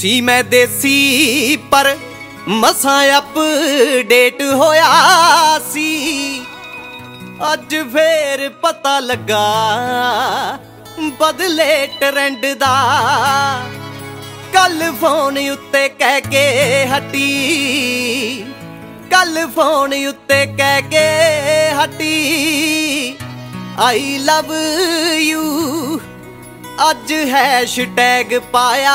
ਸੀ ਮੈਂ ਦੇਸੀ, ਪਰ ਮਸਾਂ ਅਪਡੇਟ ਹੋਇਆ ਸੀ। ਅੱਜ ਫੇਰ ਪਤਾ ਲੱਗਾ, ਬਦਲੇ ਟ੍ਰੈਂਡ ਦਾ। ਕੱਲ ਫੋਨ ਉੱਤੇ ਕਹਿ ਕੇ ਹਟੀ। ਕੱਲ ਫੋਨ ਉੱਤੇ ਕਹਿ ਕੇ ਹਟੀ। ਆਈ ਲਵ ਯੂ ਅੱਜ ਹੈਸ਼ਟੈਗ ਪਾਇਆ।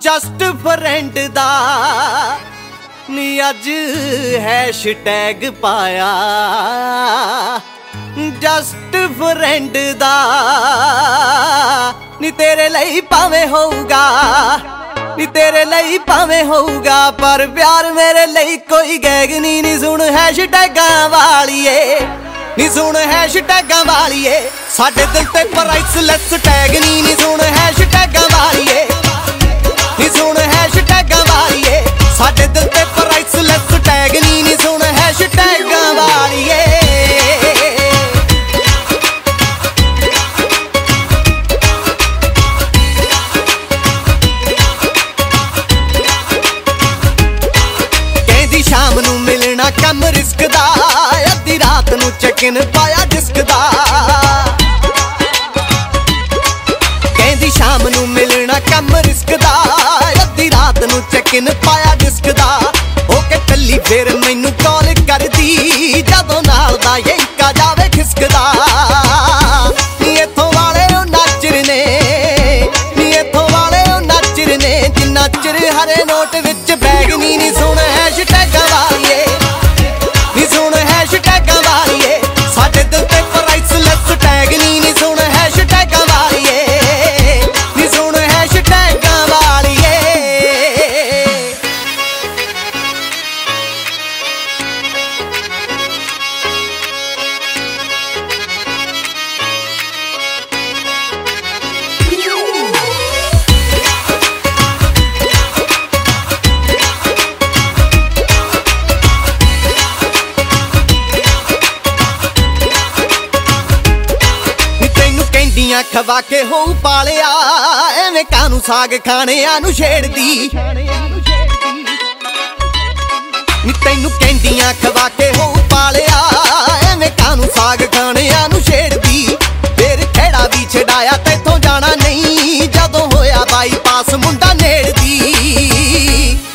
ਜਸਟ ਫਰੈਂਡ ਦਾ। ਨੀ ਅੱਜ ਹੈਸ਼ਟੈਗ ਪਾਇਆ। ਜਸਟ ਫਰੈਂਡ ਦਾ। ਨੀ ਤੇਰੇ ਲਈ ਭਾਵੇਂ ਹੋਊਗਾ। ਨੀ ਤੇਰੇ ਲਈ ਭਾਵੇਂ ਹੋਊਗਾ। ਪਰ ਪਿਆਰ ਮੇਰੇ ਲਈ ਕੋਈ ਗੈਗ ਨਹੀਂ ਨੀ ਸੁਣ ਹੈਸ਼ਟੈਗਾਂ ਵਾਲੀਏ। ਨੀ ਸੁਣ ਹੈਸ਼ਟੈਗਾਂ ਵਾਲੀਏ। ਸਾਡੇ ਦਿਲ ਤੇ ਪ੍ਰਾਈਸਲੈਸ ਟੈਗ ਨਹੀਂ ਨੀ ਸੁਣ ਹੈਸ਼ਟੈਗਾਂ ਵਾਲੀਏ। ਨੀ ਸੁਣ ਹੈਸ਼ਟੈਗਾਂ ਵਾਲੀਏ। ਸਾਡੇ ਦਿਲ ਤੇ ਪ੍ਰਾਈਸਲੈਸ ਟੈਗ ਨਹੀਂ ਨੀ ਸੁਣ ਹੈਸ਼ਟੈਗਾਂ ਵਾਲੀਏ। ਸ਼ਾਮ ਨੂੰ ਮਿਲਣਾ ਕੰਮ ਰਿਸਕ ਦਾ। ਅੱਧੀ ਰਾਤ ਨੂੰ ਚੈਕਿਨ ਪਾਇਆ ਡਿਸਕ ਦਾ। ਕਹਿੰਦੀ ਸ਼ਾਮ ਨੂੰ ਮਿਲਣਾ ਕੰਮ ਰਿਸਕ ਦਾ। ਅੱਧੀ ਰਾਤ ਨੂੰ ਚੈਕਿਨ ਪਾਇਆ ਡਿਸਕ ਦਾ। ਹੋ ਕੇ ਕੱਲੀ ਫੇਰ ਤੈਨੂੰ ਖਵਾ ਕੇ ਹੋਊ ਪਾਲਿਆ, ਐਵੇਂ ਕਾਨੂੰ ਸਾਗ ਖਾਣਿਆਂ ਨੂੰ ਛੇੜਦੀ? ਨੀ ਤੈਨੂੰ ਕਹਿੰਦੀਆਂ ਖਵਾ ਕੇ ਹੋਊ ਪਾਲਿਆ, ਐਵੇਂ ਕਾਨੂੰ ਸਾਗ ਖਾਣਿਆਂ ਨੂੰ ਛੇੜਦੀ? ਫੇਰ ਖੇੜਾ ਵੀ ਛਡਾਇਆ ਤੈਥੋਂ ਜਾਣਾ ਨਹੀਂ, ਜਦੋਂ ਹੋਇਆ ਬਾਈਪਾਸ ਮੁੰਡਾ ਨੇੜਦੀ।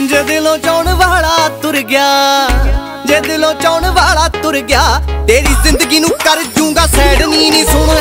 ਜੇ ਦਿਲੋਂ ਚਾਉਣ ਵਾਲਾ ਤੁਰ ਗਿਆ, ਜੇ ਦਿਲੋਂ ਚਾਉਣ ਵਾਲਾ ਤੁਰ ਗਿਆ, ਤੇਰੀ ਜ਼ਿੰਦਗੀ ਨੂੰ ਕਰ ਜੂੰਗਾ ਸੈਡ ਨੀ ਨੀ ਸੁਣ